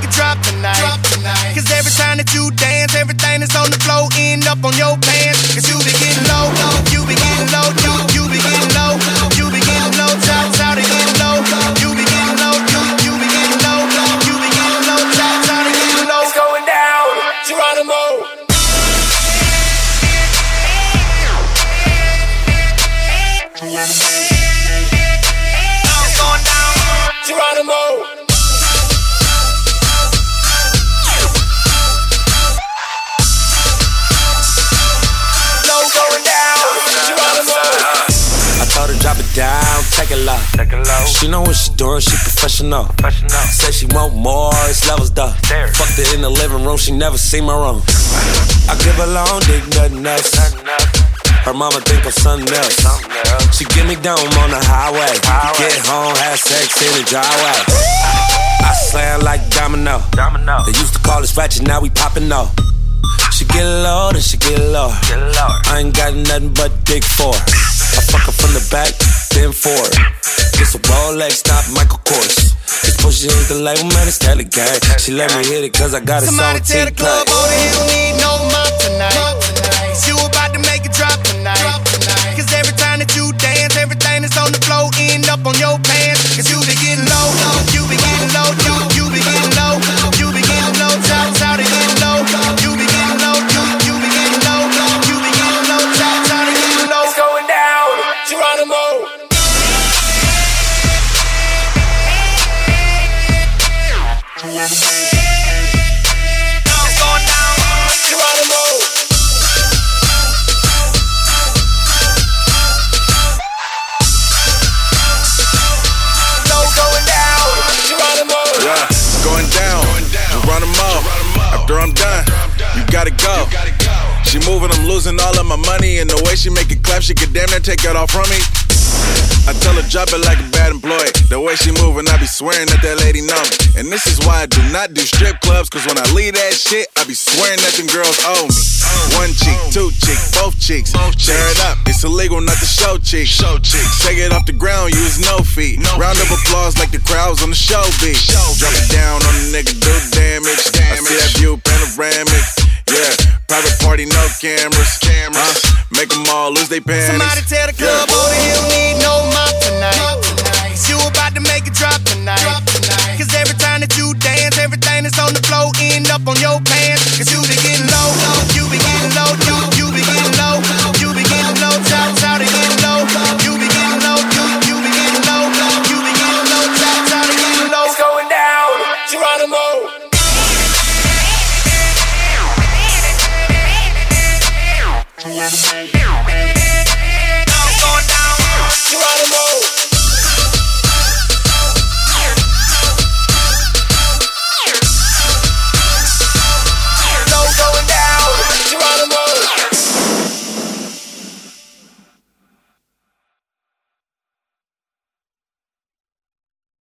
make it drop tonight. drop tonight. Cause every time that you dance, everything that's on the floor end up on your pants. Cause you be getting Take it low. She know what she doing, she professional. Professional. Say she want more, it's levels though. There. Fucked her in the living room, she never seen my room. I give her long dick, nothing else. Nothing else. Her mama think I'm something else. Something else. She give me down on the highway. Highway. Get home, have sex in the driveway. I slam like domino. Domino. They used to call us ratchet, now we poppin' off. She get low, then she get low. Get low. I ain't got nothing but dick for her. I fuck her from the back, then forward. This a Rolex, not Michael Kors. This pussy ain't the label, man, it's Telly Gang. She let me hit it cause I got it Somebody on tell the club owner he After I'm done, you gotta go. She moving, I'm losing all of my money. And the way she make it clap, she could damn near take it all from me. I tell her drop it like a bad employee. The way she moving, I be swearing that that lady know me. And this is why I do not do strip clubs. Cause when I leave that shit, I be swearing that them girls owe me. One cheek, two cheek, both cheeks. Tear it up, it's illegal not to show cheeks. Show cheeks. Take it off the ground, use no feet. Round of applause like the crowds on the show beat. Drop it down on the nigga, do damage. I see that view panoramic. Yeah, private party, no cameras. Cameras. Make them all lose their panties. Somebody tell the club owner he don't need no mop tonight. You about to make it drop tonight. Cause every time that you dance, everything that's on the floor end up on your pants. Cause you be getting low, low. you be getting low, you, you be getting low, you be getting low, shout, shout it getting low. You be getting low, you, you be getting low, you be getting low, shout, shout it getting low. It's going down. Geronimo. It's